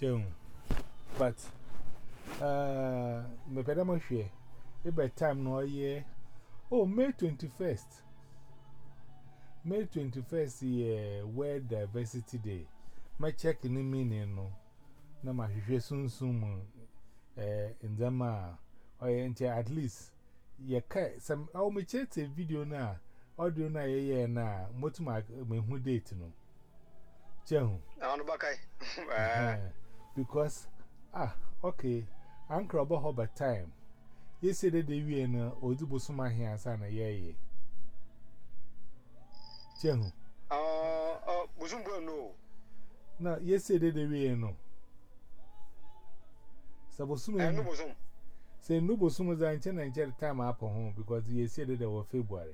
Joe. But, uh, my pedamo share. It time no year. Oh, May 21st. May 21st, yeah, World Diversity Day. My check in the no. Na ma hwehwe eh, ndama oy ente at least ye ka video na audio na ye ya na motuma mehu date n'ụ. chehu na ono because, ah, okay, Uncle Bob Hobber time. Yesterday, the Vienna or the Busuma here, son, a yay. Jehu. Uh, ah, Busumbo, no. No, yesterday, the Vienna. Sabosuma, no Bosum. Say, no Bosuma, the antenna and jet time up home because yesterday they were February.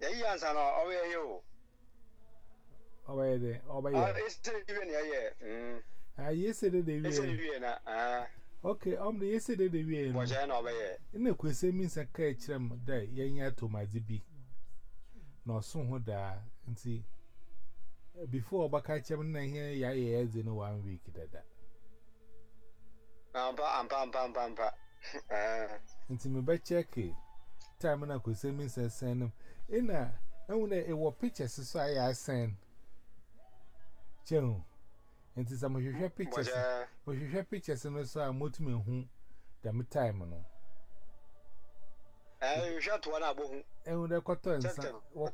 Yeah, he answered, oh, yeah, you. ọba yẹ dẹ ọba yẹ. yesterday ewie na yẹ. ah yesterday de ewie. yesterday ewie na ah. okay ọmọ de yesterday de ewie na. bọ̀jẹ̀ ọba yẹ. nna kwesị mi nsa ka ekyirẹ m ya yẹn yẹ atomadi bi na ọsọ ho daa nti before ọba ka kyerẹ m na ya ya dị na one week dada. ampa ampa ampa na na a Chen, and since I'm a share pictures, but you share pictures and also a motum whom damn time. No, I shot one And with a cotton, what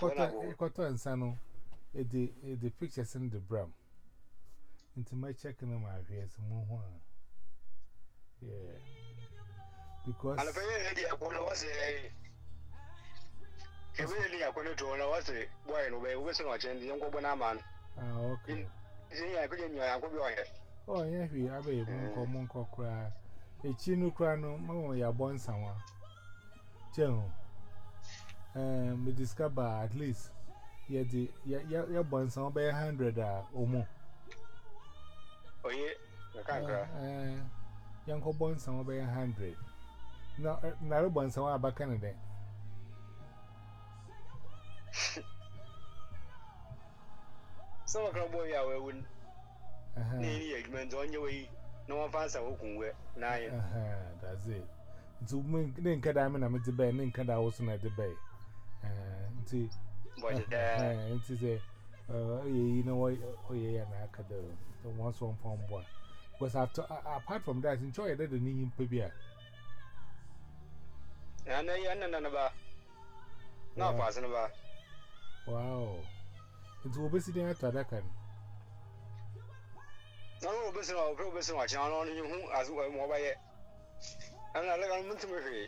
cotton, son, the the pictures in the bram. Into my checking on my face, moon. Yeah, because Ewele ni akwenye tuona wase, bwa inu, wewe sinu wachende, yungu bwana man. Ah, okay. In, Yeah, good in your uncle. Oh, yeah, we are a eh. common cockra. A chino crano, mamma, you are born somewhere. General, um, we discover at least yet the your born some by a hundred uh, or more. Oh, yeah, the conqueror. Young born some by a hundred. No, not a born somewhere back Canada. sọ ma kàn bọ yà wẹ wọn ní ẹni yẹ ẹdwuma nti ọnyẹ wẹ yi na wọn fa nsa okun wẹ n'ayẹ. that's it nti mu ne nkada mi na mi ti bẹyẹ ne nkada awosu na ti bẹyẹ nti nti sẹ ọyẹ yi na ọyẹ yẹ na aka dẹ wọn sọ nfa mbọ a because after apart from that nti ọyẹ dẹ dẹ ne yi mpẹ bi a. ana yi ana nana ba na ọkọ ase ba. wow. Nti obesi den ato adaka no. Na no obesi na obesi obesi na chan no nyu hu azu wa mo baye. Ana la kan muntu me hwe.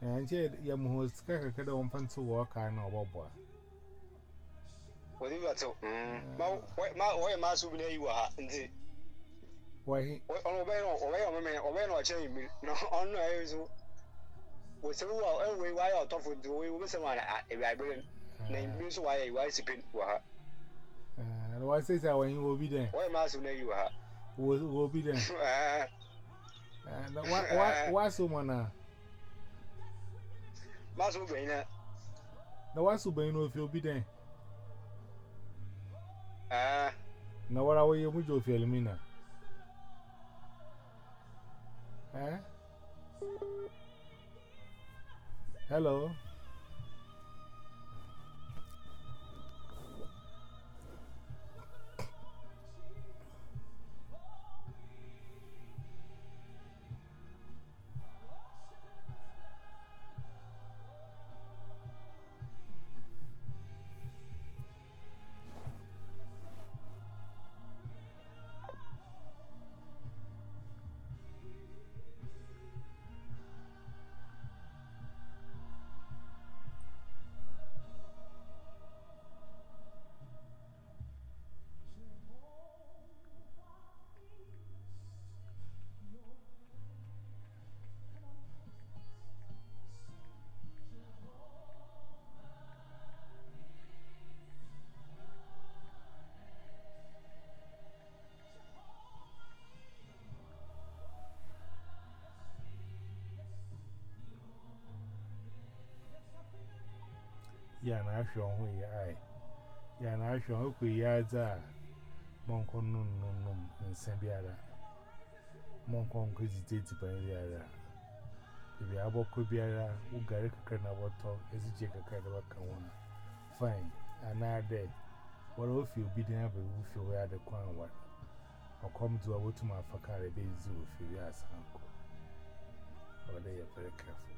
Na nje ya mu host ka ka kada won fanto wa ka na obobwa. Wodi ba to. Ma mm. ma wo ma su bi yi wa ha nti. Wahi. Ono baye no obaye o me obaye no chan mi. Na ono ayo so. Wo se wa e we wa ya to fo do we obesi ma na e ba na ebi ah. nso wayɛ yi wayɛ sipe wɔ ha. Ah, na wasese a wɔnyi wɔ bi dɛ. wɔyɛ maa so na yi wɔ ha. wɔ wɔ bi dɛ. Ah. na wa wa waso mɔ na. maa so bɛn na. na waso bɛn na ofi obi dɛ. na wara wɔyɛ mu jɛ ofi elimina. Eh? Hello. ya na ahwe ho ye ai ya na ahwe ho ku ya za monko nun nun nun nsa biara monko nko ziteti pa biara ibi aboko biara u gare kaka na boto ezije kaka da baka wona fine anade wala ofi obi den abe ofi we ade kwan wa okom duwa wotuma afakare be zi ya wi asanko wala ye very careful